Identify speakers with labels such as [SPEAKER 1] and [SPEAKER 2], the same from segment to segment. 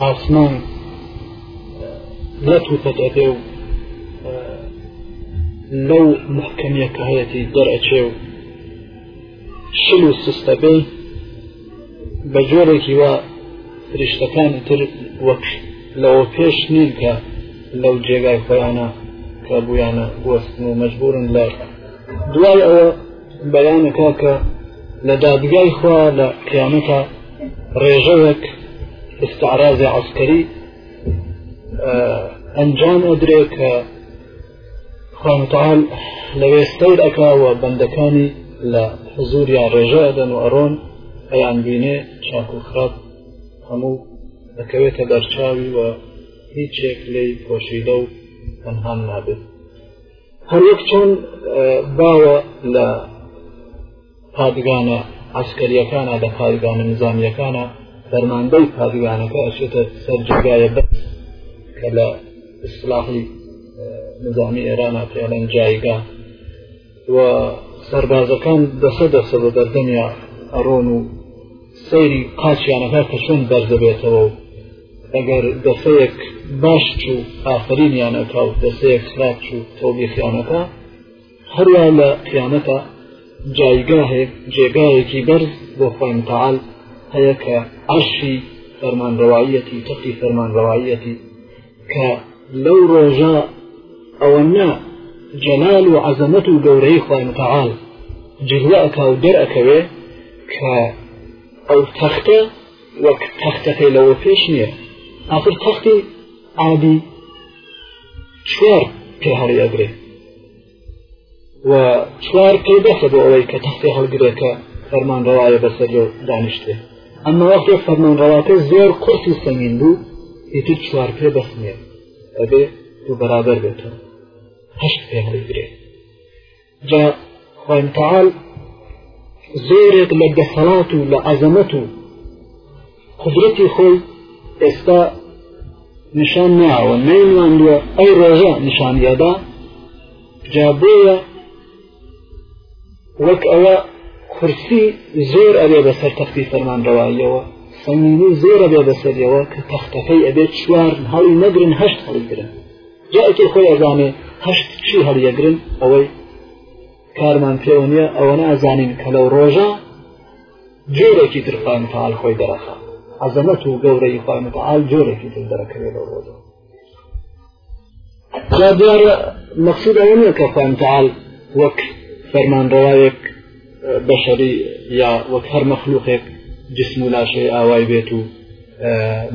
[SPEAKER 1] ئاسمان لەت وپەت ئەبێ و لەو محکەمیە کە هەیەتی دەرئەچێ و شل و سستە بێ بە جۆرێکی وا فریشتەکانی تر وەک لەوە پێش نین کە لەو جێگای خۆیانە کە بوویانە وەستن و مەجبورن لە دوای ئەوە بەیانە کاکە لە دادگای خوا لە قیامەتە ڕێژەوەک استعراضی عسکەری ئەنجام ئەدرێ کە خوامتال لەوێ سەیر ئەکاوە بەندەکانی لە حزوریان ڕێژە ئەدەن و ئەرۆن ئەیان بینێ چاک و خراپ هەموو دەکەوێتە بەرچاوی و هیچێک لی پۆشیدە و ئەنهان نابێت هەر وەک چۆن باوە لە پادگانە عسکەریەکانە لە پادگانە نظامیەکانە فەرماندەی پادگانەکە ئەشێتە سەر جێگایە بەس کە لە ئیسلاحی نظامی ئێرانە پێڵەن جایگا و سەربازەکان دەسە دەسە بە بەردەنیا ئەڕۆن و سەیری قاچیانەکە کە چۆن بەردەبێتەوە و ئەگەر دەسەیەک باش چوو ئافرینیان ئەکا و دەسەیەک خراپ چوو تۆبی خیانەکە هەروە لە خیانەکە جایگاهێک جێگایەکی بەرز بۆ خۆی متعال هەیە کە عەرشی فەرمانڕەواییەتی تەقی فەرمانڕەواییەتی کە لەو ڕۆژە ئەوە نا جەلال و عەزەمەت و گەورەی خۆی متعال جلوە ئەکا و دەرئەکەوێ کە ئەو تەختە وەک تەختەکەی لەوە پێش نییە ئاخر تەختی ئابی چوار پێ هەڵی ئەگرێ و چوار پێ دەخە بۆ ئەوەی کە تەختی هەڵگرێکە فەرمان ڕەوایە بەسەر لەو دانیشتێ ئەمە وەختێک فەرمان ڕەواتە زۆر قورس و سەمین بوو ئیتر چوار پێ بەخنێ ئەبێ و بەرابەر بێتەوە هەشت پێ هەڵی گرێت جا خوای متعال زۆرێک لە دەسەڵات و لە عەزەمەت و قدرەتی خۆی ئێستا نیشان ناوە نەیماندووە ئەی ڕۆژە نیشانیادا جا بۆیە وەک ئەوە کورسی زۆر ئەبێ بەسەر تەختی فەرمانڕەواییەوە سەمینی زۆرە بێ بەسەریەوە کە تەختەکەی ئەبێت چوار هەڵی نەگرن هەشت هەڵی گرن جا ئەکێ خۆی ئەزانێ هەشت چی هەڵیەگرن ئەوەی کارمان پێوە نیە ئەوە نازانین کە لەو ڕۆژە جۆرێکی ترخوای متعال خۆی دەرەخە عەزەمەت و گەورەی خوای متعال جۆرێکی تر دەرەکەوێت لەو ڕۆژە جا دیارە مەقصود ئەوە نیە کە خوای متعال وەک فەرمانڕەوایەک بەشەری یا وەک هەر مەخلوقێک جسم و لاشەی ئاوای بێت و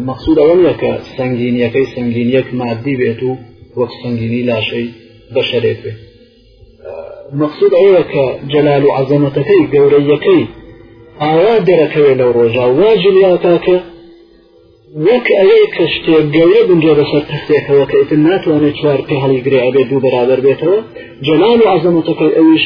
[SPEAKER 1] مەقصود ئەوە نیە کە سنگینیەکەی سنگینیەک مادی بێت و وەک سنگینی لاشەی بەشەرێک بێت مەقصود ئەوە کە جەلال و عەزەمەتەکەی گەورەیەکەی ئاوا دەرەکەوێت لەو ڕۆژە واجلیاتاکە وەک ئەوەی کە شتێک گەورە بنجێ بەسەر تەختێکەوە کە ئیتر ناتوانێت چوار پێ هەڵی گرێ ئەبێت دوو بەرابەر بێتەوە جەلال و عەزەمەتەکەی ئەویش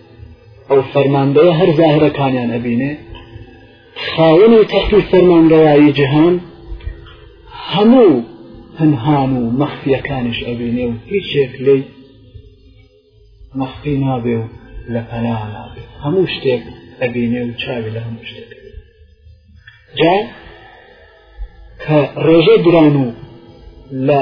[SPEAKER 1] ئەو فەرماندەیە هەر زاهرەکانیان ئەبینێ خاوەنی تەختی فەرمانگەوایی جیهان هەموو پنهان و مەخفیەکانیش ئەبینێ و هیچێک لی مەخفی نابێ و لە پەنا نابێ هەموو شتێک ئەبینێ و چاوی لە هەموو شتێک جا کە ڕێژە دران و لە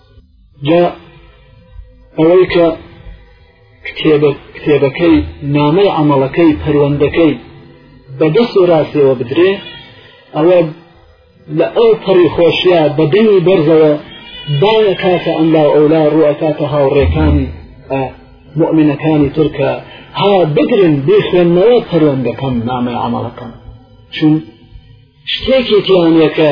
[SPEAKER 1] جا ئەوەی کە
[SPEAKER 2] کتێبەکەی نامەی ئەمەڵەکەی پەروەندەکەی بە دە سۆراسیەوە بدرێ ئەوە لە ئەو پەڕی خۆشیە بە دەنگی بەرزەوە باە کاتە ئەملا ئەولا ڕوەکاتە هاوڕێکانی مؤمنەکانی ترکە ها بگرن بخوێنەوە پەروەندەکەم نامەی ئەمەڵەکەم چون شتێکی تیانەکە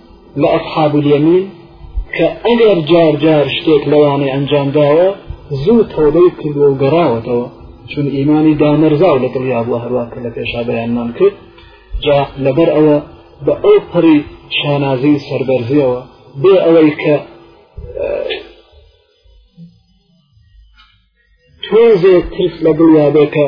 [SPEAKER 2] لە ئەصحاب الیمین کە ئەگەر جار جار شتێک لەوانەی ئەنجام داوە زوو تەوبەی کردوە و گەڕاوەتەوە چون ئیمانی دامەرزاو لە دڵیا بووە هەروە کە لە پێشا بەیانمان کرد جا لەبەر ئەوە بە ئەو پڕی شانازی سربەرزیەوە بێ ئەوەی کە تۆزێ ترس لە دڵیا بێ کە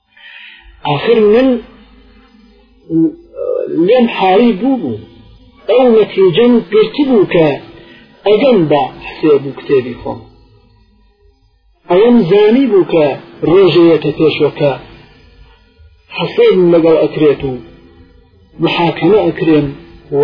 [SPEAKER 2] ئاخر من لێم حاڵی بوو بوو ئەو نەتیجەم گرتی بوو کە ئەگەم بە حسێب و کتێبی خۆم ئەوەم زانی بوو کە ڕۆژەیەکە پێشوەکە حسێن لەگەڵ ئەکرێت و محاکمە ئەکرێن و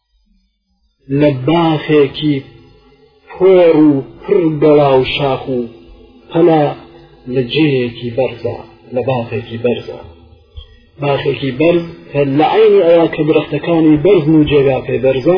[SPEAKER 2] لە باخێکی پۆڕ و پڕ گەڵا و شاخ و پەنا لە جێیەکی بەرزە لە باخێکی بەرزە باخێکی بەرز کە لە عینی ئەوە کە درەختەکانی بەرز و جێگا پێ بەرزە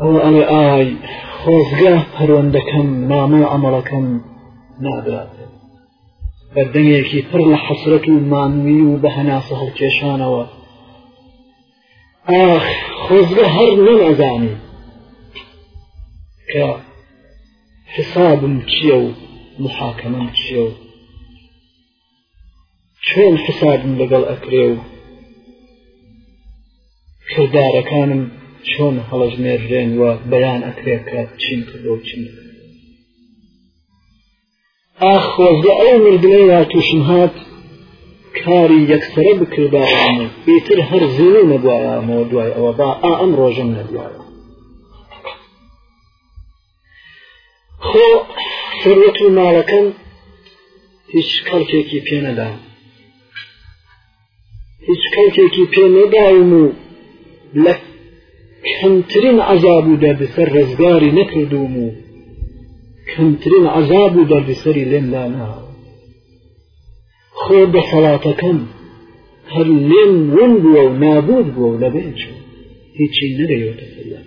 [SPEAKER 2] ئەوە ئەڵێ ئای خۆزگە پەروەندەکەم نامە ئەمەڵەکەم نابرات بەردەنگێکی پڕ لە حەسرەت و مانوی و بە هەناسە هەڵکێشانەوە ئاخ خۆزگە هەر نەم ئەزانی کە حسابم چییە و محاکەمەم چییە و چۆن حسابم لەگەڵ ئەکرێ و کردارەکانم
[SPEAKER 1] چۆن هەڵەژمێررێن و بەیان ئەکرێت کە چین کردەوە چین
[SPEAKER 2] ئاخۆزە ئەو مردنەی وا تووشم هات کاری یەکسرە بکردداوان بێتر هەر زیێ نەبووایەوە دوای ئەوە با ئا ئەم ڕۆژم نەبووە خۆ سەروەت و ماڵەکەم هیچ کەڵکێکی پێ نەدا هیچ کەڵکێکی پێ نەداوم و لە کەمترین عذاب و دەردسەر ڕزگاری نەکردوم و کەمترین عذاب و دەردسەری لێمدا نا خۆ دەسەڵاتەکەم هەر لێم ون بووە و نابود بووە و لەبێنچ هیچی
[SPEAKER 1] نەدەیوەتە سەریان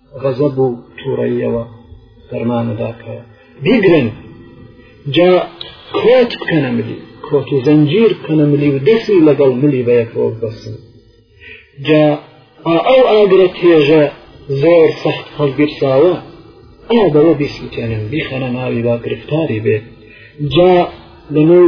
[SPEAKER 1] غەزەب و تووڕەیەوە فەرمانەدا کە بیگرن
[SPEAKER 2] جا کۆت بکەنە ملی
[SPEAKER 1] کۆت و زەنجیر بکەنە ملی و دەسی لەگەڵ ملی بە یەکەوە بەسن
[SPEAKER 2] جا ئەو ئاگرە تێژە زۆر سەخت هەڵگیرساوە ئەو بەوە بیسوتێنن بیخەنە ناوی با گرفتاری بێت جا
[SPEAKER 1] لەنێو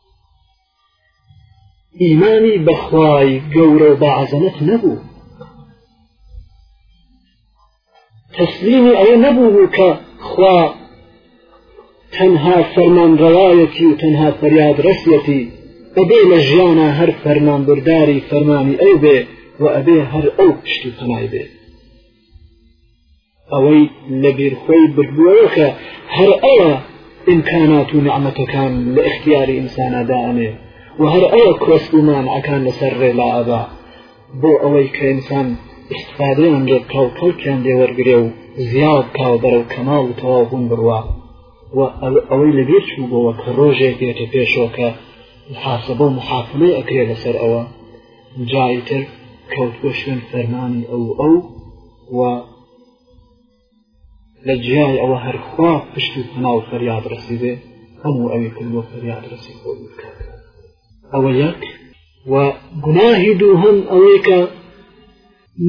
[SPEAKER 1] ئیمانی بەخوای گەورە و بەعەزەمەت نەبوو تەسلیمی ئەوە نەبوو کە خوا تەنها فەرمان ڕەوایەتی و
[SPEAKER 2] تەنها فەریاد ڕەسیەتی ئەبێ لە ژیانە هەر فەرمان برداری فەرمانی ئەو بێ و ئەبێ هەر ئەو پشت و پەنای بێت ئەوەی لەبیر خۆی بردووەوە کە هەر ئەوە ئیمکانات و نعمەتەکان لە اختیاری ئینسانەدانێ و هەر ئەوە کۆسپ و مانعەکان لەسەر ڕێلا ئەبا بۆ ئەوەی کە ئینسان استفادەیان لێ بکە و کەڵکیان لێ وەرگێ و زیاد کاو بەرەو کەماڵ و تەواو بوون بڕوا و ئەوەی لەبیر چوو بۆەوە کە ڕۆژێک دێتە پێشەوە کە محاسبە و محاکمەی ئەکرێ لەسەر ئەوە جایتر کەوتوە شوێن فەرمانی ئەو ئەو و لە جیای ئەوە هەرخوا پشت و پنا و فەریاد ڕسیبێ هەموو ئەوی کردوە فەریاد ڕسی خۆ بکات ئەوە یەک و گوناهی دووهەم ئەوەی کە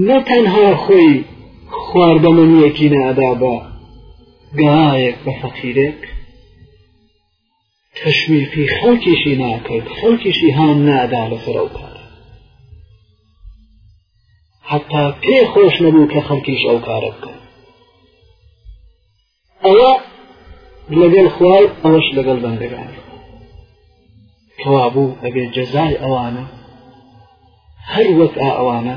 [SPEAKER 2] نە تەنها خۆی خواردەمەنیەکی نادا بە گایەک بە فەقیرێک تەشویقی خەڵکیشی ناکرد خەڵکیشی هان نادا لەسەر ئەو کار حتا پێ خۆش نەبوو کە خەڵکیش ئەو کارە بکەن ئەوە لەگەڵ خوای ئەوەش لەگەڵ بەندەگان کەوابوو ئەبێ جەزای ئەوانە هەر وەک ئەوانە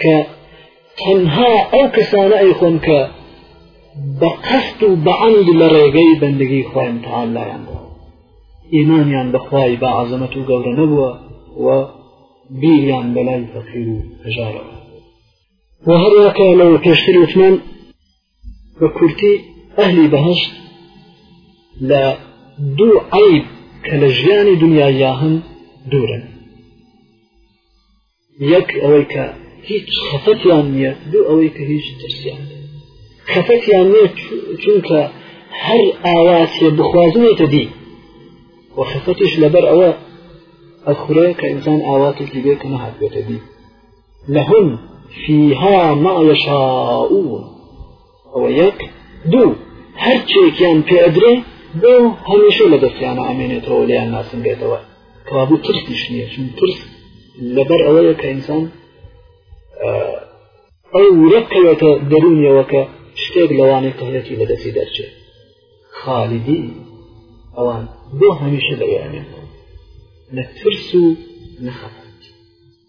[SPEAKER 2] کە تەنها ئەو کەسانە ئەیخۆن کە بە قەست و بەعەند لە ڕێگەی بەندگی خۆیان تعال لایان بووە ئیمانیان بەخوای بە عزەمەت و گەورە نەبووە و بیریان بەلای فەقیر و هەژارەوە و هەروەکە لەوە پێشتر وتمان بە کورتی ئەهلی بەهشت لە دوو عیب کە لە ژیانی دنیایا هەن دوورن یەک ئەوەی کە هیچ خەفەتیان نییە دوو ئەوەی کە هیچ ترسیان خەفەتیان نییە چونکە هەر ئاواتێ بخوازنێتە دی و خەفەتیش لەبەر ئەوە ئەخورێ کە ئینسان ئاواتێکی بێ کە نەهاتێتە دی لەهم فيها ما يشاءون ئەوە یەک دوو هەر چێکیان پێدرێ بۆ هەمیشە لە دەستیانە ئامێنێتەوە لیان ناسم بێتەوە کەوابوو ترسیش نییە چون ترس لەبەر ئەوەیە کە ئینسان ئەو ورەکەوێتە دەرونیەوە کە شتێک لەوانەی قەهرەتی بەدەستی دەرچێت خالیدی ئەوان بۆ هەمیشە لەوێ ئامێنەوە نە ترس و نەخەفە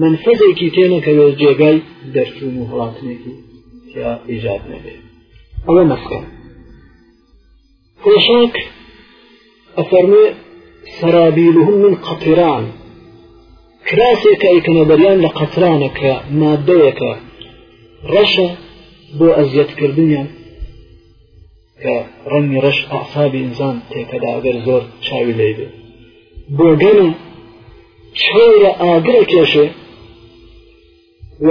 [SPEAKER 2] منحەزێکی تێنەکەوێت جێگای دەرچوون و هەڵاتنێکی یا ئیجاد نەبێت ئەوە مەسکە پۆشاک ئەفەرمێ سەرابیلهم من قەتیران کراسێکە ئەیکەنە بەریان لە قەترانەکە مادەیەکە ڕەشە بۆ ئەزیەتکردنیان کە ڕەنگی ڕەش ئاسابی ئینسان تێکەدا ئەگەر زۆر چاوی لێ بێ بۆگەنە چێرە ئاگرە کێشێ و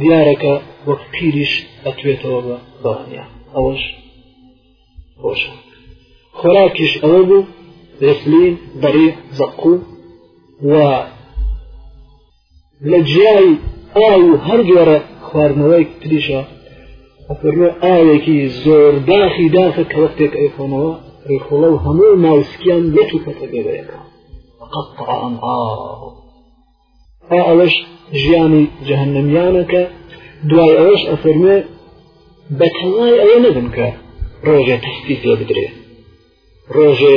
[SPEAKER 2] دیارەکە وەک پیریش ئەتوێتەوە بە بەڵانیا ئەوەش خۆشە خۆراکیش ئەوە بوو رسلین بەری زەقو و لە جیای ئاو و هەر جۆرە خواردنەوەی تریشە ئەفەرمێ ئاوێکی زۆر داخی داخە کە وەختێک ئەیخۆنەوە ڕێخۆڵە و هەموو ناوسکیان لەت و پەتەگەبەیەەکە قەتعام ئەوەش ژیانی جەهنمیانەکە دوای ئەوەش ئەفەرمێ بە تەوای ئەوە نەبن کە ڕۆژێ تەستی پێ بدرێ ڕۆژێ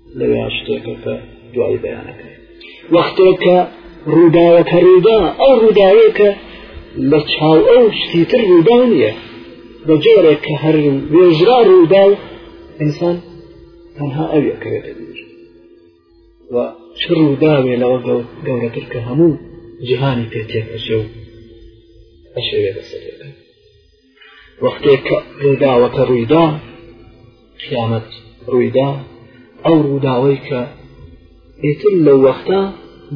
[SPEAKER 2] لەوێیان شتێکە کە دوایی بەیانەکە وەختێک کە ڕووداوەکە ڕوودا ئەو ڕووداوێکە لە چاو ئەو شتی تر ڕوودا نییە بە جۆرێک کە هەر وێژرا ڕوودا و ئینسان تەنها ئەوەکەوێت و چ ڕووداوێ لەوە گەورەتر کە هەموو جیهانی پێ تێکەچێ و
[SPEAKER 1] ئەشێوێ بەسەرەکە وەختێک کە ڕووداوەکە ڕوویدا قیامەت ڕوویدا ئەو ڕووداوەی کە ئیتر لەو وەختە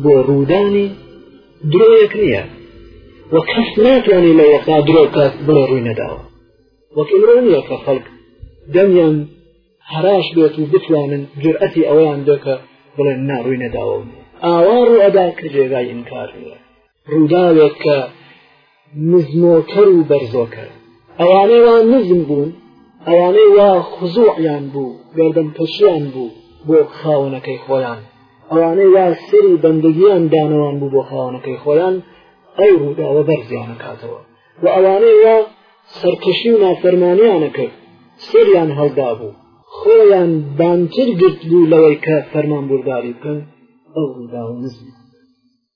[SPEAKER 1] بۆ ڕوودانی درۆیەک نییە و کەس ناتوانانی لە وەختا درۆ کات بڵێ ڕووی نەداوە وەک ئمرۆ نییە کە خەڵک دەمیان هەراش بێت و بتوانن جرئەتی ئەویان دەکە بڵێن ناڕووی نەداوە ئاوا ڕوئەدا کە جێگای ئینکار نیە ڕووداوێک کە نزمۆکەر و بەرزۆکەر ئەوانەی وا نزم بوون ئەوانەی وا خزوعیان بوو گردم پەشیان بوو بۆ خاونەکەی خۆیان ئەوانەی وا سری بەندگیان دانەوان بوو بۆ خاونەکەی خۆیان ئەو ڕووداوە بەرزیانە کاتەوە و ئەوانەی وا سەرکەشی و نافەرمانیانە کرد سریان هەڵدا بوو خۆیان بانتر گرت بوو لەوەی کە فەرمان بورداری بکەن ئەو ڕووداوە نزم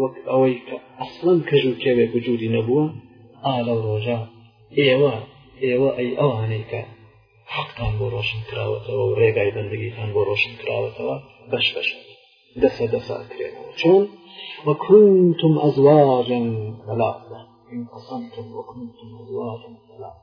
[SPEAKER 1] وەک ئەوەی کە ئەسڵەن کەژ و کێوێک وجودی نەبووە ئا لەو ڕۆژە ئێوە ئێوە ئەی ئەوانەی کە حەقتان بۆ ڕۆشن کراوەتەوە و ڕێگای بەندگیتان بۆ ڕۆشن کراوەتەوە بەش بەش دەسە دەسا کرێنەوە چۆن وەکونتم ئەزواجن بەلاە إن قسمتم وكنتم أزواجا ثلاثة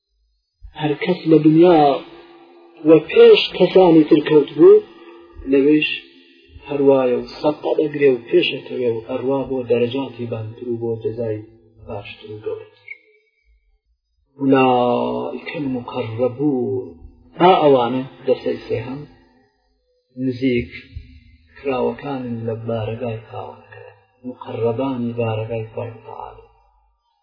[SPEAKER 1] هەر کەس لە دنیا وە پێش کەسانی تر کەوت بوو لەوێش هەروایە و سەقە دەگرێ و پێشەکەوێ و ئەروا بۆ دەرەجاتی بانتر و بۆ جەزای باشتر و گەورەتر أولئك المقربون ها ئەوانە دەسەی سێهەم نزیک کراوەکانن لە بارەگای خاوەنەکە مقربانی بارەگای خۆی تعالی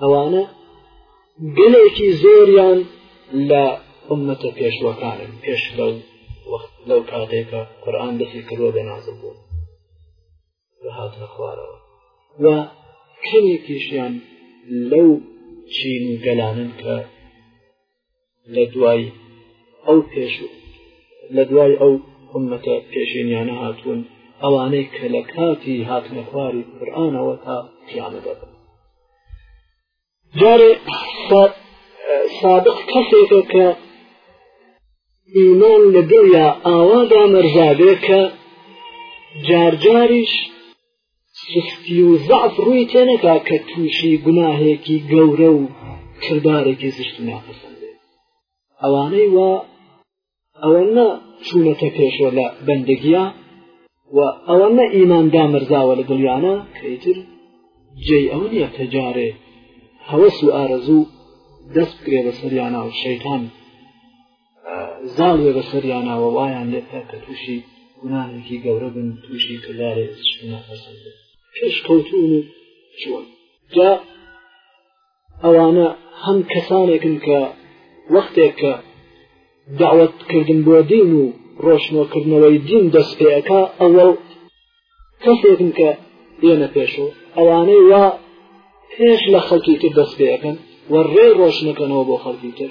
[SPEAKER 1] ئەوانە گەلێکی زۆریان لە ئومەتە پێشوەکانن پێش لەو وەخت لەو کاتێکە قورآان دەسی کردوە بە نازم بوو بە هاتنە خوارەوە و کەمێکیشیان لەو چین و گەلانن کە لە دوای ئەو پێش لە دوای ئەو حمەتە پێشێنیانە هاتوون ئەوانەی کە لە کاتی هاتنە خواری قورآانەوە تا پیانە دەبن جارێ سابق کەسێکە کە ئیمان لە دڵیا ئاوادا مەرزادێکە جارجاریش سستی و زەعف ڕووی تێنەکا کە تووشی گوناهێکی گەورە و کردارێکی زشت ناپەسەندێ ئەوانەی وا ئەوەنە چوونەتە پێشۆ لە بەندگیە و ئەوەنە ئیمان دامەرزاوە لە دڵیانە کەیتر جێی ئەو نیە تەجارێ هەوەس و ئارەزوو دەست کرێ بە سەریانە و شەیتان زاڵیە بەسەریانەوە وایان لێکە کە تووشی گوناهێکی گەورە بن تووشی کردارێ ناپەسەند پێشکەوتون و چوە جا ئەوانە هەم کەسانێکن کە وەختێک کە داوەتکردن بۆ دین و
[SPEAKER 2] ڕۆشنۆکردنەوەی دین دەست پێەکە ئەوە کەسێکن کە دێنە پێشەوە ئەوانەی وا پێش لە خەڵکی تر دەست پێەکەن و ڕێ ڕۆشنەکەنەوە بۆ خەڵکی تر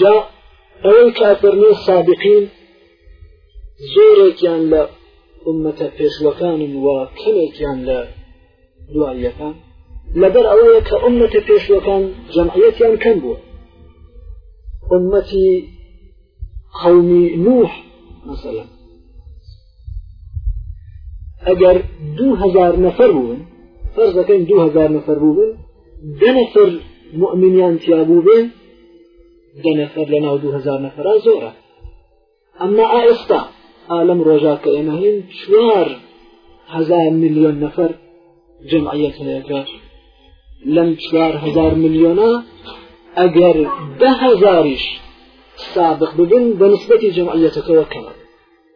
[SPEAKER 2] جا ئەوەی کە فەرمێ سابقین زۆرێکیان لە ئومەتە پێشوەکانن و کەمێکیان لە دواییەکان لەبەر ئەوەیە کە ئومەتە پێشوەکان جەمعەتیان کەم بووە ئومەتی قومی نوح مثلا ئەگەر دوو هزار نەفەر بوون فەرزەکەین دوو هزار نەفەر بوون دە نەفەر مؤمنیان تیابوو بێ دە نەفەر لە ناو دوو هزار نەفرا زۆرە ئەمما ئائستا ئالم ڕۆژا کە ئێمە هین چوار هزار میلیۆن نەفەر جمعیت هەیەکە لەم چوار هزار میلیۆنە ئەگەر ده هزاریش سابق ببن بە نسبەتی جمعیتەکەەوە کەمە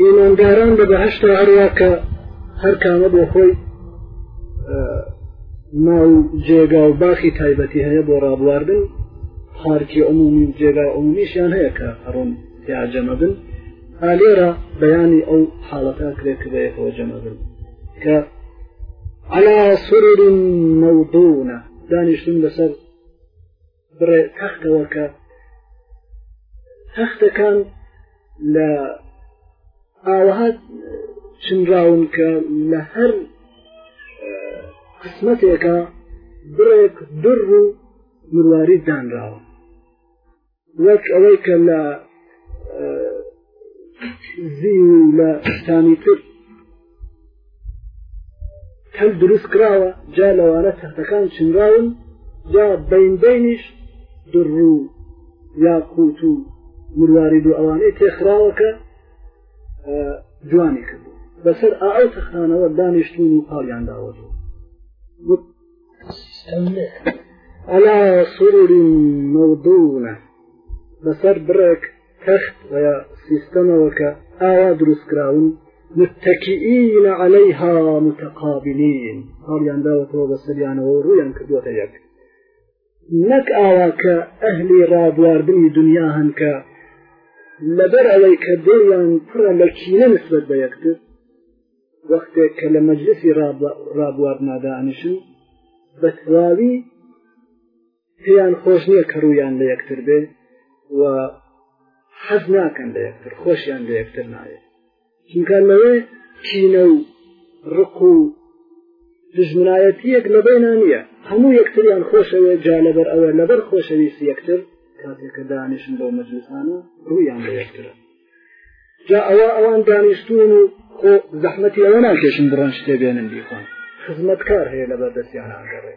[SPEAKER 2] ئیمانداران لە بەهشتا هەروە کە هەر کامە بۆ خۆی ماڵ جێگا و باخی تایبەتی هەیە بۆ ڕابواردن پارکی عمومی و جێگا عمومیشیان هەیە کە هەڕۆن یا جەمە بن ئالێرە بەیانی ئەو حاڵەتە کرێت کە بەیەکەوە جەمە بن کە على سرر موضونة دانشتن لسر بڕێ تەختەوە کە تەختەکان لە ئاوەها چنراون کە لە هەر قسمەتێکە بڕێک دڕ و مرواری دانراوە وەک ئەوەی کە لە زین لە شتانی تر هەل دروست کراوە جا لەوانە تەختەکان چنراون یا بینبینیش دڕوو یا قووت و مرواری دوو ئەوانەی تێخراوەکە جوانی کرد بەسەر ئاو تەختانەوە دانیشتون و پاڵیان داوەت ئەلا سروری مەودونە بەسەر بڕێک تەخت و یا سیستەمەوە کە ئاوا دروستکراون متەکیین عەلەیها متەقابلین هەڵیان داوەتەوە بە سەریانەوە و ڕوویان کردووەتە یەک نەک ئاوا کە ئەهلی ڕابواردنی دنیا هەن کە لەبەر ئەوەی کە دڵیان پڕە لە کینە نسبەت بە یەکتر وەختێک کە لە مەجلسی ڕابواردنادانیشن بە تەواوی پێیان خۆش نییە کە ڕوویان لە یەکتر بێ و حەز ناکەن لە یەکتر خۆشیان لە یەکتر ناوێت چونکە لەوێ کینە و ڕق و دژمنایەتیەک لە بینان نیە هەموو یەکتریان خۆشەوێت جا لەبەر ئەوە لەبەر خۆشەویست یەکتر کاتێکە دانیشن بەو مەجلسانە ڕوویان لە یەکترە جا ئەوە ئەوان دانیشتون و خۆ زەحمەتی ئەوە ناکێشن بڕۆن شتێ بێنن بیخۆن خزمەتکار هەیە لە بەردەستیان ئاگەڕێ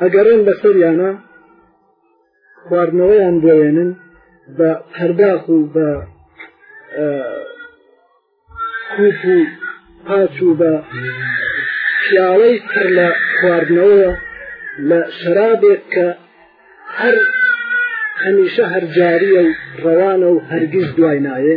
[SPEAKER 2] ئەگەڕێن بەسەریانە خواردنەوەیان دەێنن بە پەرداخ و بە کوپ و پاچ و بە پیاڵەی پڕ لە خواردنەوەیە لە شەرابێک کە هەر هەمیشە هەرجاریە و ڕەوانە و هەرگیز دوای نایێ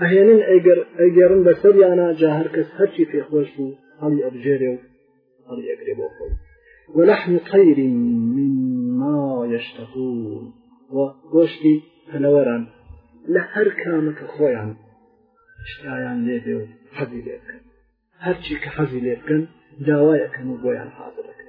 [SPEAKER 2] ئەهێنن ئەگەر ئەگەرن بەسەریانە جا هەرکەس هەرچی پێ خۆش بوو هەڵی ئەبژێرێ و هەڵی ئەگرێ بۆ خۆی ولحم طير مما يشتهون وگۆشتی پەلەوەران لە هەر کامە کە خۆیان شتایان لێ بێ و حەزی لێ بکەن هەرچی کە حەزی لێ بکەن داوایەکەن و بۆیان حاضرەکەن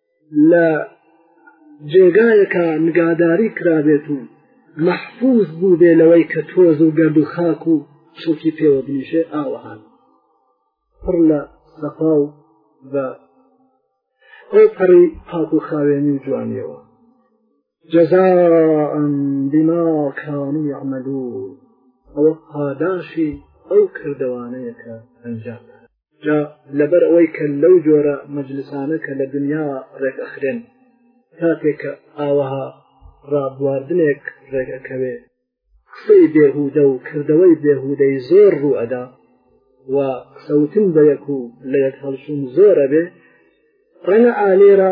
[SPEAKER 2] لە جێگایەکە نگاداری کرابێت و مەحفوظ بوو بێ لەوەی کە تۆز و گەرد و خاک و شوکی پێوە بنیشێ ئاوەهان پڕ لە سەفا و بە ئەو پەڕی پاک و خاوێنی و جوانیەوە جزاء بما كانوا يعملون ئەوە پاداشی ئەو کردوانەیە کە ئەنجام جا لەبەر ئەوەی کە لەو جۆرە مەجلسانە کە لە دنیا ڕێکەخرێن کاتێک کە ئاوەها ڕابواردنێک ڕێگەکەوێ قسەی بێهودە و کردەوەی بێهودەی زۆر ڕوو ئەدا و قسەوتن بە یەک و لە یەک هەڵسون زۆرە بێ ڕەنە ئالێرە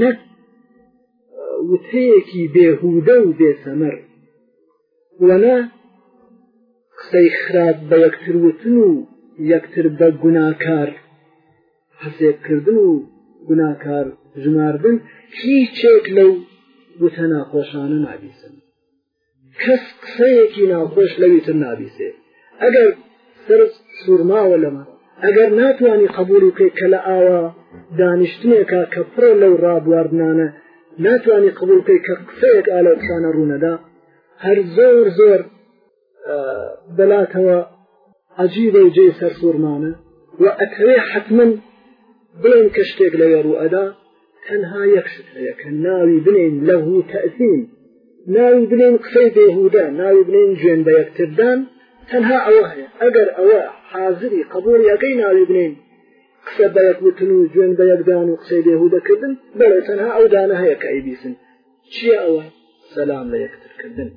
[SPEAKER 2] نەک وتەیەکی بێهودە و بێسەمەر وەنا قسەی خراپ بە یەکتروتن و یەکتر بە گوناکار حسێبکردن و گوناکار ژماردن هیچێک لەو وتە ناخۆشانە نابیسن کەس قسەیەکی ناوخۆش لەوی تر نابیسێ ئەگەر سەر سوورماوە لەمە ئەگەر ناتوانانی قبولی بکەی کە لە ئاوا دانیشتنێکە کە پڕە لەو ڕابواردنانە ناتوانانی قبول بکەی کە قسەیەک ئالە قسانە ڕوونەدا هەر زۆر زۆر بەلاتەوە عجیبە و جێ سەر سوورمانە و ئەتەوێ حتمما بڵێن کە شتێک لەوێ ڕوو ئەدا تەنها یەک شت هەیە کە ناوی بنین لە هو تەزین ناوی بنین قسەی بێهودا ناوی بنین جوێن بە یەکتردان تەنها ئەوە هەیە ئەگەر ئەوە حازری قبول یەکەی ناوی بنین قسە بە یەکوتن و جوێن بە یەکدان و قسەی بێهوو دەکردن بەڵێ تەنها ئەو دانە هەیە کە ئەیبیسن چییە ئەوە سەسلام لە یەکترکردن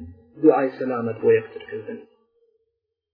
[SPEAKER 2] دوعای سەلامەت بۆ یەکترکردن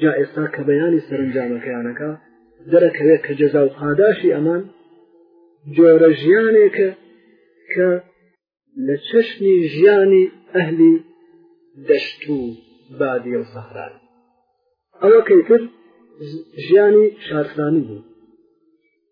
[SPEAKER 2] جا ئێستا کە بەیانی سەرنجامەکەیانەکە دەرەکەوێت کە جەزا و پاداشی ئەمان جۆرە ژیانێکە کە لە چەشنی ژیانی ئەهلی دەشت و بادیە و سەحران ئەوە کەیتر ژیانی شارستانی بوو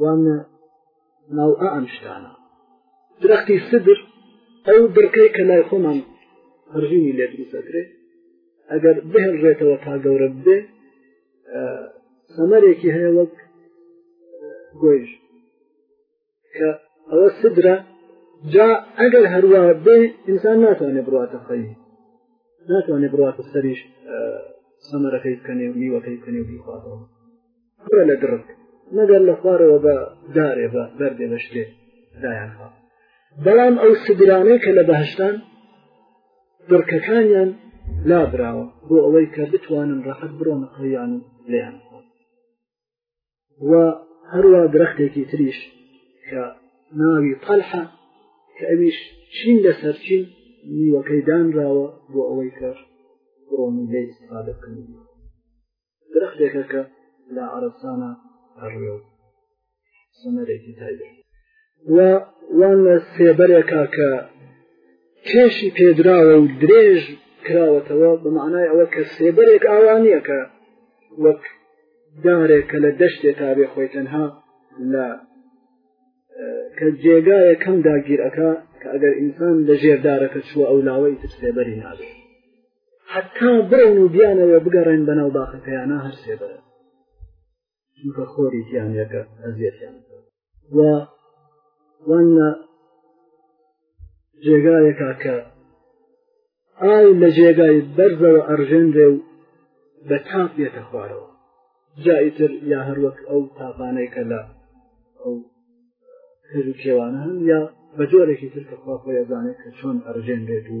[SPEAKER 2] وان ناو ئا ئەم شتانە درەختی سدر ئەو بڕکەی کە لای خۆمان هەرژینی لێ دروست دەکرێت ئەگەر بهێنرێتەوە تا گەورە بدێ سەمەرێکی هەیە وەک گۆیش کە ئەوە سدرە جا ئەگەر هەروە بێ ئینسان ناتوانێت بڕاتە خەی ناتوانێت بڕاتە سەریش سەمەرەکەی بکەنێ و نیوەکەی بکەنێ و بیخواتەوە بڕە لە دڕک مەگەر لە خوارەوە بە دارێ بە بەردێ بە شتێ دایانخوا بەڵام ئەو سدرانەی کە لە بەهشتان دڕکەکانیان لابراوە بۆ ئەوەی کە بتوانن ڕەحەت بڕۆنە قڕیان و لێیان و هەروە درەختێکی تریش کە ناوی تەلحە کە ئەویش چین لەسەر چین نیوەکەی دانراوە بۆ ئەوەی کە بڕۆنی لێ استفادە بکەن درەختێکە کە لە عەرەبسانە هەڕوێ و سەمەرێکی تایبێت و وان لە سێبەرێکا کە کێشی پێدراوە و درێژ کراوەتەوە بە معنای ئەوە کە سێبەرێک ئاوانیە کە وەک دارێک کە لە دەشتێک تا بێ خۆی تەنها لە کە جێگایە کەم داگیرەکە کە ئەگەر ئینسان لە ژێردارەکە چووە ئەو لاوەی تر سێبەری نابێت حتا بڕۆن و بیانەوێ بگەڕێن بەناو باخەکەیانە هەر سێبەرە چونکە خۆری تیان یەکە ئەزیەتیان و وانە جێگایەکە کە ئای لە جێگای بەرزەوە ئەرژێنرێ و بە تاپ یەتە خوارەوە جایتر یا هەروەک ئەو تاپانەی کە لە ئەو کەژ و کێوانە هەن یا بە جۆرێکی تر کە خوا خۆی ئەزانێت کە چۆن ئەرژێنرێت و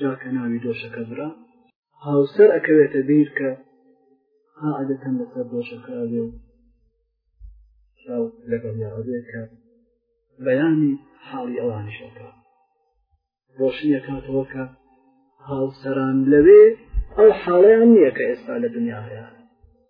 [SPEAKER 2] جاکە ناوی دۆشەکە برا هاوسەر ئەکەوێتە بیر کە عادەتەن لەسەر دۆشەکە ئەبێ و لەگەڵ یاڕێ کە بەیانی حاڵی ئەوانیشەکە ڕۆشنیە کاتەوە کە هاوسەران لەوێ ئەو حاڵیان نییە کە ئێستا لە دنیا هەیە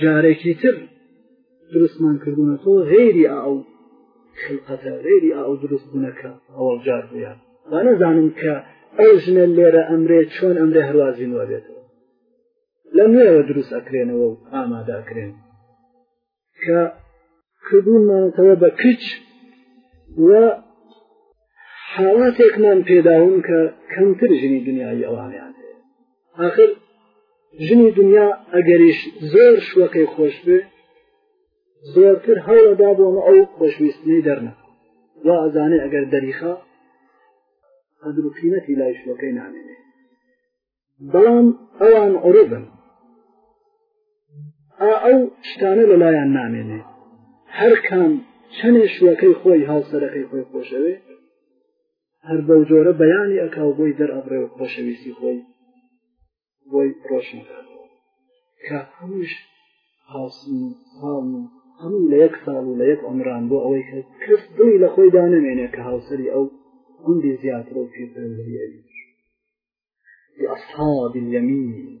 [SPEAKER 2] جارێکی تر دروستمان کردوونە تۆ غێری ئاو خلقەتە غێری ئاو دروست بوونەکە ئەوەڵ جار بوویان با نەزانم کە ئەو ژنە لێرە ئەمرێ چۆن ئەمرێ هەروازی نوە بێتەوە لە نوێوە دروست ئەکرێنەوە و ئاماداکرێن کە کردوونمانەتەوە بە کچ و حاڵاتێکمان پێداون کە کەمتر ژنی دنیای ئەوانیان ئاخر ژنی دنیا ئەگەریش زۆر شوەکەی خۆش بێ زۆرتر هەوڵەدا بۆمە ئەو خۆشویستنی دەرنە وا ئەزانێ ئەگەر دەریخا قدر و قیمەتی لای شوەکەی نامێنێ بەڵام ئەوان عروبن ئەو شتانە لەلایەن نامێنێ هەر کام چەندێ شوەکەی خۆی هاوسەرەکەی خۆی خۆشەوێ هەر بەو جۆرە بەیانی ئەکا و بۆی دەرئەبڕێ و خۆشەویستی خۆی بۆی ڕۆشن کات کە هەمووش هاوسین ساڵ و هەموو لە یەک ساڵ و لە یەک ئەمران بۆ ئەوەی کە کەس دڵی لە خۆی دانەمێنێ کە هاوسری ئەو هەندی زیاتر و پێپەرێنی لأصحاب اليمين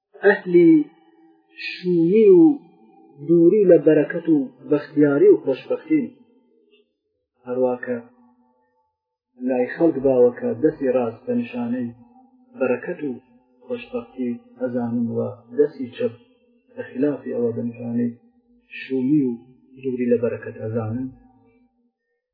[SPEAKER 2] ئەهلی شووی و دووری لە بەرەکەت و بەختیاری و خۆشببختین هەرواکە لای خەڵک باوەکە دەستی ڕاست بە نیشانەی بەرەکەت و خۆشببختی ئەزانم وە دەستی چەپ لە خلافی ئەوە بەنیشانەی شووی و دووری لە بەرەکەت ئەزانن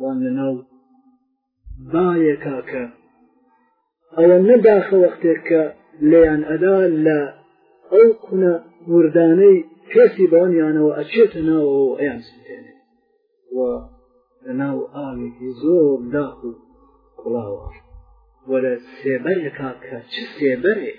[SPEAKER 2] وان لە ناو باێکا کە ئەوە نەداخە وەختێک کە لێیان ئەدا لە ئەو کونە وردانەی پێسی بەوانیانەوە ئەچێتە ناوەوە و ئەیان سوتێنێ و لە ناو ئاوێکی زۆر داخ و کوڵاوە وەرە سێبەرێکا کە چ سێبەرێک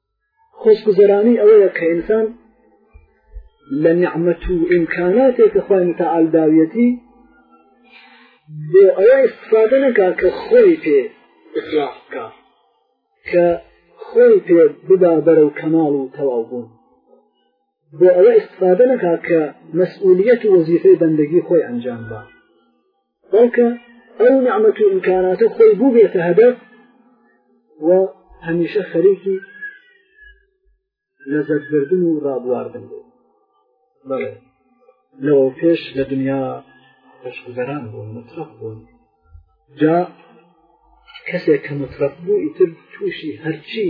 [SPEAKER 2] خۆشگوزەرانی ئەوەیە کە ئینسان لە نعممەت و ئیمکاناتێک کە خۆی متعال داویەتی بۆ ئەوە استفادە نەکا کە خۆی پێ اصلاح بکە کە خۆی پێ بدا بەرە و کەماڵ و تەواو بوون بۆ ئەوە استفادە نەکا کە مەسئولیت و وەزیفەی بەندگی خۆی ئەنجام بە بەڵکە ئەو نعمەت و ئیمکاناتە خۆی بووبێتە هەدەف و هەمیشە خەریکی لەزەتبردن و ڕابواردن بوو بەڵێ لەوە پێش لە دنیا پشتگەران بوون مطرق بوون جا کەسێک کە مطرق بوو ئیتر تووشی هەرچی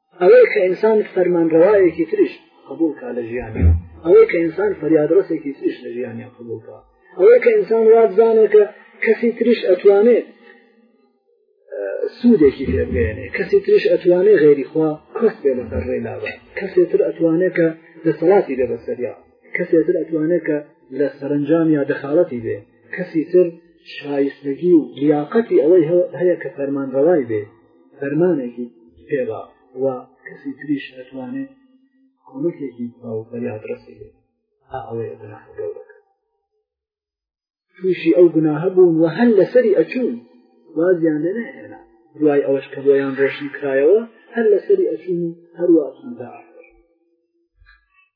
[SPEAKER 2] ئەوەی کە ئینسان فەرمانڕەوایەکی تریش قبولکە لە ژیانی ئەوەی کە ئینسان فەریادڕسێکی تریش لە ژیانی قبولکە ئەوەی کە ئینسان وابزانێت کە کەسی تریش ئەتوانێت سوودێکی پێبێنێ کەسی تریش ئەتوانێ غێری خوا کۆست پێ لەسەر ڕێلاوە کەسێتر ئەتوانێت کە دەسەڵاتی لێ بەسەریا کەسێتر ئەتوانێت کە لە سەرنجام یا دەخاڵەتی بێ کەسی تر شایستگی و لیاقەتی ئەوەی هەیە کە فەرمانڕەوای بێ دەرمانێکی پێدا و کەسی تریش ئەتوانێت کۆمەکێکی باو بەریاد ڕسیێت ئا ئەوەیە گوناه گەورەکە تووشی ئەو گوناهە بوون و هەن لەسەری ئەچوون وازیان لێ نهێنا دوای ئەوەش کە بۆیان ڕۆشن کرایەوە هەر لەسەری ئەچوون هەروە ئەچوون دا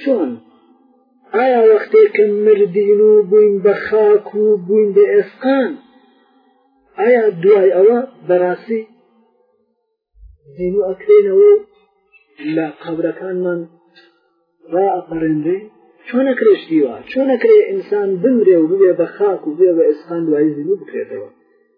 [SPEAKER 2] چۆن ئایا وەختێک کە مردین و بووین بە خاک و بووین بە ئێسقان ئایا دوای ئەوە بەڕاستی زین و ئەکرێنەوە لە قەبرەکانمان ڕا ئەپەڕێنرێ چۆنە کرێشتیوە چۆنە کرێ ئینسان بمرێ و ببێ بە خاک و بێ بە ئێسقان دوای زین و بکرێتەوە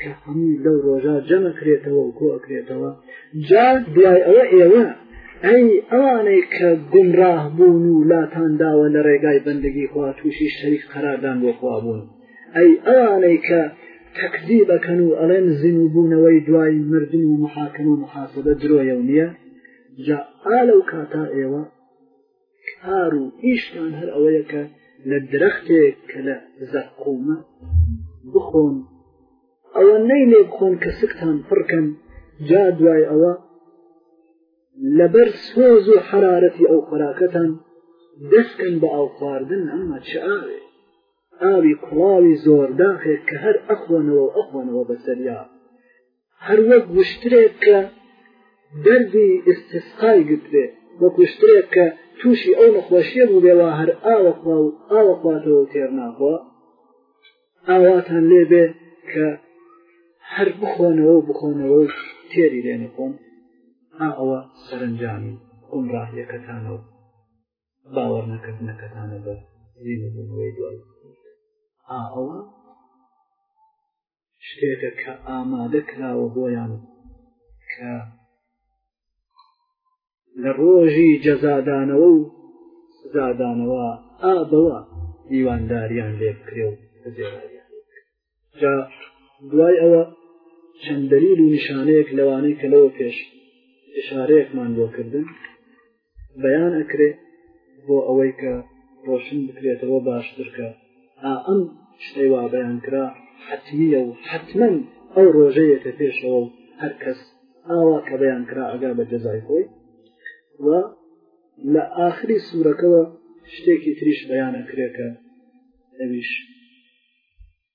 [SPEAKER 2] کە هەمووی لەو ڕۆژە جەمەکرێتەوە و کۆکرێتەوە جا دوای ئەوە ئێوە ئەی ئەوانەی کە گمڕاه بوون و لاتانداوە لە ڕێگای بەندگی خوا تووشی شەریک قەراردان بۆ خوا بوون ئەی ئەوانەی کە تەکزی بەکەن و ئەڵێن زین و بوونەوەی دوای مردن و محاکم و محاسبە درۆیە و نییە جا ئالە و کاتا ئێوە کار و ئیشتان هەر ئەوەیە کە لە درەختێک کە لە زەقومە بخۆن ئەوە نەی لێ بخۆن کە سکتان پڕکەن جا دوای ئەوە لەبەر سۆز و حرارەتی ئەو خۆراکەتان دەستکەن بە ئاو خواردن ئەمە چ ئاوێ ئاوی کوڵاوی زۆرداخێک کە هەر ئەخۆنەوە ئەخۆنەوە بەسەریا هەر وەک وشترێک کە دەردی ئستسقای گرتبێ وەک وشترێک کە تووشی ئەو نەخۆشیە بوو بێوا هەر ئاوەخوا و ئاوەخواتەوە و تێرناخۆ ئاواتان لێ بێ کە هەر بخۆنەوە و بخۆنەوە و تێری لێ نەخۆن ئەوە سەرنجامی گومڕاهیەکەتانەوە باوەڕ نەکردنەکەتانە بە زیینەبوونەوەی دوای ئەوە شتێکە کە ئامادە کراوە بۆیان کە لە ڕۆژی جەزادانەوە و سزادانەوە ئابەوە دیوانداریان لێ بکرێ و جا دوای ئەوە چەند دەلیل و نیشانەیەک لەوانەی کە لەوە پێش اشارەیەکمان بۆ کردن بەیان ئەکرێ بۆ ئەوەی کە ڕۆشن بکرێتەوە باشترکە ئا ئەم شتەی وا بەیان کرا حتمیە و حتمما ئەو ڕۆژەیەکە پێشەوە و هەر کەس ئاوا کە بەیان کرا ئەگا بە جەزای خۆی و لە ئاخری سوورەکەەوە شتێکی تریش بەیان ئەکرێکە ئەویش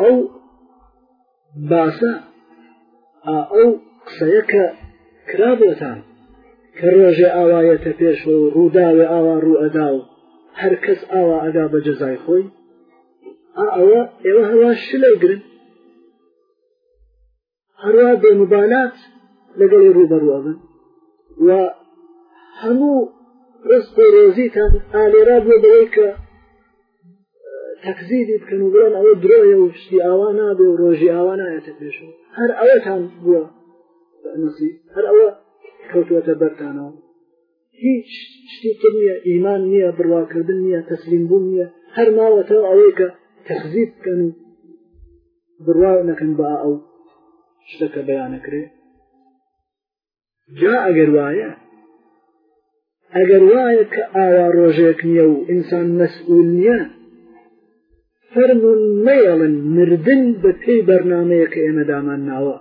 [SPEAKER 2] ئەو باسە ئەو قسەیە کە کرابێتان کە ڕۆژێ ئاوایەتە پێش و ڕووداوێ ئاوا ڕوو ئەدا و هەر کەس ئاوا ئەدا بە جەزای خۆی ئەوە ئێوە هەوا شلەی گرن هەروا بێ مبالات لەگەڵی ڕوبەڕوە بن و هەموو ڕست و ڕۆزیتان ئالێرا بووە بەوەی کە تەکزیدی بکەن و بڵێن ئەوە درۆیە و شتی ئاوا نابێ و ڕۆژی ئاوا نایەتە پێشەوە هەر ئەوەتان بووە نسی هەر ئەوە کەوتوەتە بەرتانەوە هیچ شتی تر نییە ئیمان نییە بڕواکردن نییە تەسلیم بوون نییە هەر ماوەتەوە ئەوەی کە تەخزیب بکەن و بڕوا نەکەن با ئەو شتەکە بەیانەکرێ جا ئەگەر وایە ئەگەر وایە کە ئاوا ڕۆژێک نییە و ئینسان مەسئول نییە فەرمونون مەیەڵن مردن بە پێی بەرنمەیە کە ئێمە دامان ناوە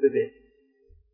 [SPEAKER 2] ببێت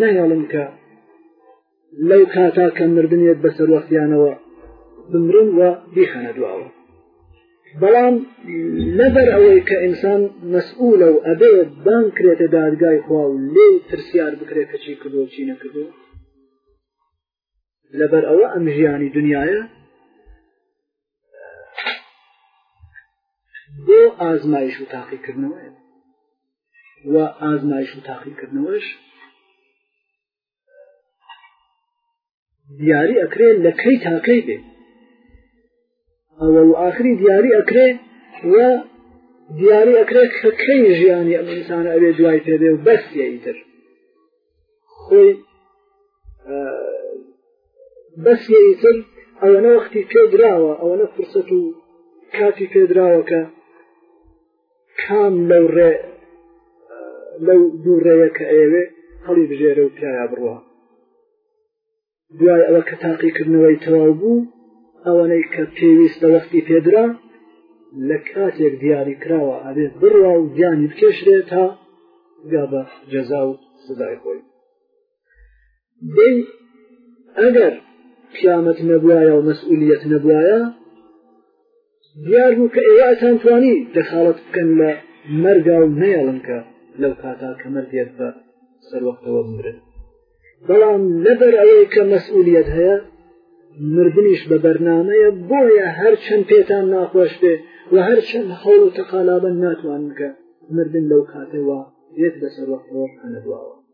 [SPEAKER 2] نایەڵم کە لەو کاتا کە مردنێت بە سەروەختیانەوە بمرن و بیخەنە دواوە بەڵام لەبەر ئەوەی کە ئینسان مەسئولە و ئەبێ بان کرێتە دادگای خوا و لێ ترسیار بکرێت کەچی کردو چی نەکردو لەبەر ئەوە ئەم ژیانی دنیاە بۆ ئازمایش و تاقیکردنەوە و ئازمایش و تاقیکردنەوەش دیاری ئەکرێت لە کەی تاکەی بێت ئەوەڵ ئاخری دیاری ئەکرێ و دیاری ئەکرێت کە کەی ژیانی ئەم ئینسانە ئەوێ دوای پێبێ و بەس یتر خۆی بەس یتر ئەوەنە وەختی پێدراوە ئەوەنە فرسەت و کاتی پێدراوەکە کام لەو ڕێ لەو دوو ڕێیە کە ئەوێ هەڵی بژێرە و پیایا بڕە دوای ئەوە کە تاقیکردنەوەی تەواو بوو ئەوەنەی کە پێویست لە وەختی پێدرا لە کاتێک دیاری کراوە ئەبێت بڕوا و گیانی بکێشرێت تا گا بە جەزا و سزای خۆی دەی ئەگەر قیامەت نەبوایە و مەسئولیت نەبوایە دیار بوو کە ئێوە ئەتان توانی دەخاڵەت بکەن لە مەرگا و نەیەڵن کە لەو کاتا کە مەردێت بە سەروەختەوە بمرن بەڵام لەبەر ئەوەی کە مەسئولیت هەیە مردنیش بە بەرنمەیە بۆیە هەرچەند پێتان ناخۆش بێ و هەرچەند هەوڵ و تەقالابن ناتوانکە مردن لەو کاتەوە یەک بەسەر وەختەوە هەنە دواوە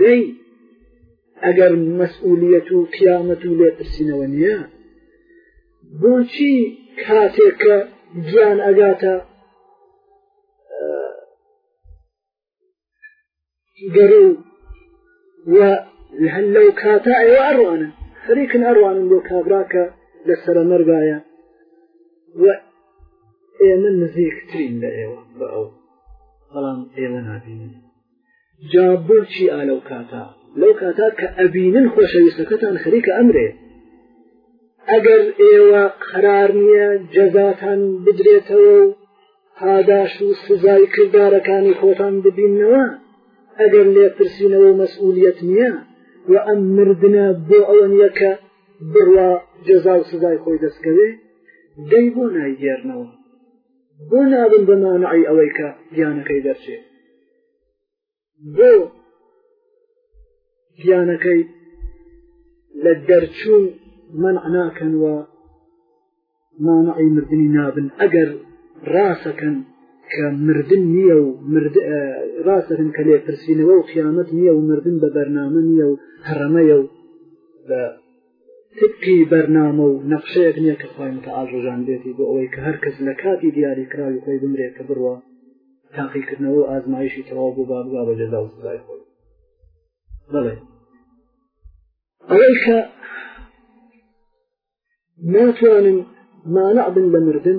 [SPEAKER 2] دەی ئەگەر مەسئولیت و قیامەت و لێپرسینەوە نییە بۆچی کاتێک کە گیان ئەگاتە گەرو و هەل لەو کاتە ئەوە ئەڕوانن خەریکن ئەڕوانن بۆ کابراکە لە سەرەمەرگایە و ئێمە نزیکترین لە ئێوە بە ئەو بەڵام ئێوە نابینن جا بۆچی ئا لەو کاتا لەو کاتا کە ئەبینن خۆشەویستەکەتان خەریکە ئەمرێ ئەگەر ئێوە قەرار نییە جەزاتان بدرێتەوە و پاداش و سزای کردارەکانی خۆتان ببینەوە ئەگەر لێپرسینەوە مەسئولیت نییە و ئەم مردە بۆ ئەوە نیە کە بڕوا جەزا و سزای خۆی دەستکەوێ دەی بۆ نایگەرنەوە بۆ نابن بە مانعی ئەوەی کە گیانەکەی دەرچێت بۆ گیانەکەی لە دەرچوون منع ناکەن و مانعی مردنی نابن ئەگەر ڕاستەکەن کە مردن نییە و ڕاستەکەن کە لێ پرسینەوە و قیامەت نییە و مردن بە بەرنامە نییە و هەڕەمەیە و بە تبقی بەرنامە و نەخشەیەک نییە کە خۆی متعال ڕژان بێتی بۆ ئەوەی کە هەر کەس لە کاتی دیاری کراوی خۆی بمرێ کە بڕوە تاقیکردنەوە و ئازمایشی تەواو بۆ بابگا بە جەدا و سزای خۆی بڵێ ئەوەی کە ناتوانن مانع بن لە مردن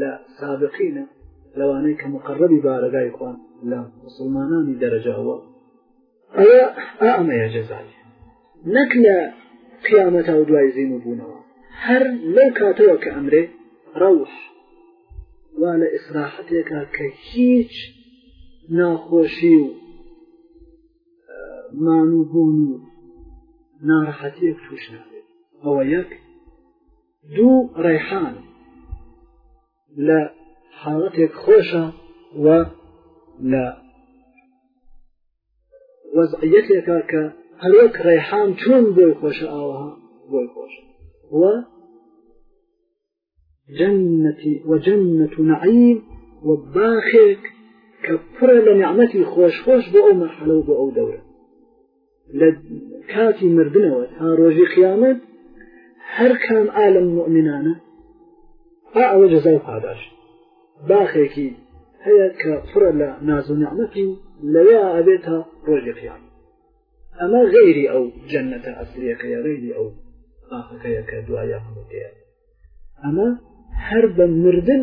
[SPEAKER 2] لە سابقینە لەوانەیە کە مقرڕبی بارەگای خوان لە مسلمانانی دەرەجە ئەوە ئەوە ئەمەیە جەزای نەک لە قیامەتا و دوای زین و بوونەوە هەر لەو کاتەوە کە ئەمرێ ڕەوش وا لە ئیسراحەتێکە کە هیچ ناخۆشی و مان و بوون و ناڕەحەتیەک توش نابێت ئەوە یەک دوو ڕێحان لە حاڵەتێک خۆشە و لە وەزعەتێکە کە هەروەک ڕێحان چۆن بۆی خۆشە ئاوها بۆی خۆش و جەنەتی و جەنەت و نعیم و باخێک کە پڕە لە نعمەتی خۆش خۆش بۆ ئەو مەحەلە و بۆ ئەو دەورە لە کاتی مردنەوە تا ڕۆژی قیامەت هەر کام ئالم مؤمنانە با ئەوە جەزا و پاداش باخێکی هەیە کە پڕە لە ناز و نعمەتی لەوێ ئەبێت تا ڕۆژی قیام ئەمە غەیری ئەو جەنەتە ئەسلیەکەیە غەیری ئەو باخەکەیە کە دوایە هەمەکەیە ئەمە هەر بە مردن